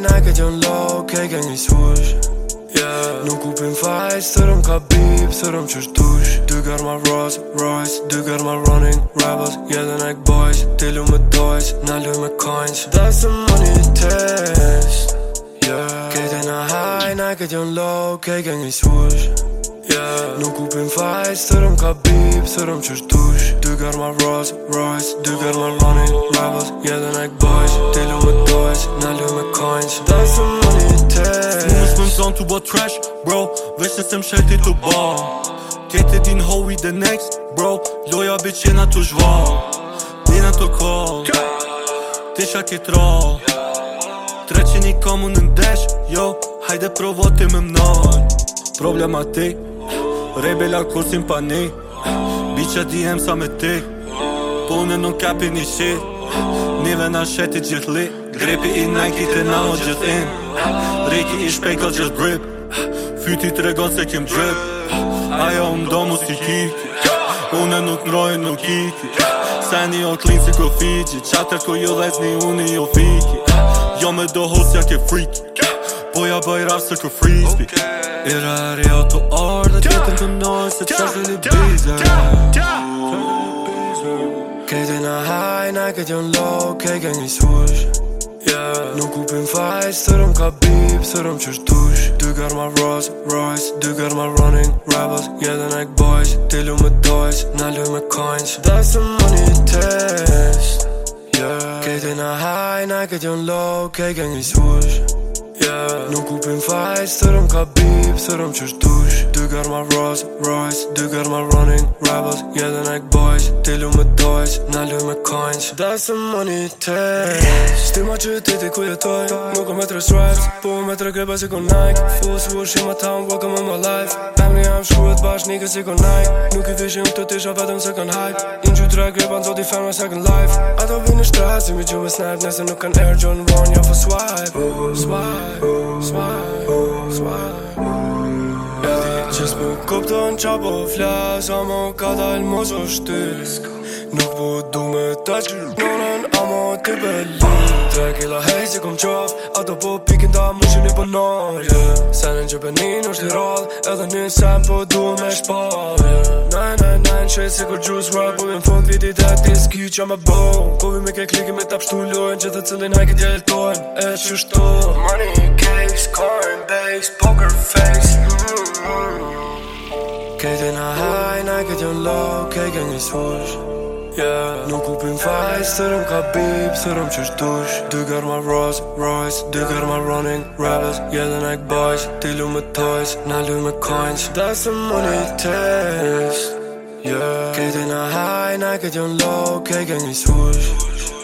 na ka qënë low, ke ke një swoosh yeah. Nuk ku pin faj, sërëm ka bip, sërëm qësht dush Dy gër ma Rolls Royce, dy gër ma Running Rebels Yeah the Nike Boys, ti lu me Toys, na lu me Coins That's the money test yeah. Kete na high, na ka qënë low, ke ke një swoosh yeah. Nuk u pin fajs, sërëm ka bip, sërëm qësh tush Dy kër ma Rolls Royce, dy kër ma Ronin Rebels, jetë Boys, të lu me Toys, në lu Coins Dajnë së money test Nuk më zon të bo trash, bro, vesh nëse më shëllë ti të bo Kete din ho i the next, bro, loja bitch jena të zhva Nina të kol, ti shak i troll Treqin i komu në ndesh, jo, hajde provo ti me mnoj Problematik, Rebella kursin pa ne Bicja di em sa me te Po në nuk kapi një shi Nive në sheti gjith li Grepi i Nike të na o gjith in Riki i shpej ka gjith grip Fyti të regon se kim drip Ajo më do mu si kiki Une nuk nrojë nuk kiki Sani o klinë si ko figi Qatër ko ju jo dhe zni uni jo fiki Jo me do hosja ke friki Po ja bëj rafë se ku frisbi okay. Era re auto orë Dhe tjetër të nojë se të qashtë një bizar Këtë në haj, në këtë jën low Këtë gën një swoosh Yeah. Nuk kupin fajt, sërëm ka bip, sërëm qësht dush Dy gër ma Rolls Royce, dy gër ma Running Rebels Jedhe yeah, Nike Boys, ti lu me Deutsch, na lu me Coins That's the money test yeah. Kejti na high, na kejti on low, kej gen një swoosh yeah Nuk u pin fajt, sërëm ka bip, sërëm qështë dush Dy kër ma Rolls Royce, dy kër Running Rebels Jë dhe Nike Boys, të lu me Toys, në lu me Coins That's the money tag Shti ma që ti ti ku jetoj, nuk o me tre stripes Po me tre krepa si ku Nike Full swoosh in my welcome in my life jam shkuet bashk nike si kon Nike Nuk i vishin u të tisha vetëm se kan hajt In gjutë re grepa në zoti fanë me second life Ato vinë në shtrasi me gjumë snipe Nese nuk kan air John Ron jo për po swipe Swipe, swipe, swipe Edhi qës më kupton qa po flas Amo ka dal mos o shtyri Nuk po du me ta që nëllën Ama të belli Tre kila hej si kom qaf Ato po pikin ta më që një pënar yeah. Se në një penin është i rad Edhe një sen po du me shpar yeah. Nine, nine, nine, shej si kur gjus rap Po vim fund viti dhe ti s'ky që me bo Po vim e ke kliki me ta pështu lojnë Gjithë të cilin hajke djeltojnë E që shto Money case, coin base, poker face mm -hmm. Kejtë i na haj, na kejtë i jo në lo Kejtë i një swoosh Yeah. Nuk kupin fajs, sërëm ka bip, sërëm qësh dush Dy gërë ma Rolls Royce, dy gërë ma Running Rebels Jelë në ekë bajs, ti lu me toys, na lu me coins That's the money taste yeah. Këti në high, na këti on low, këti gëngi swoosh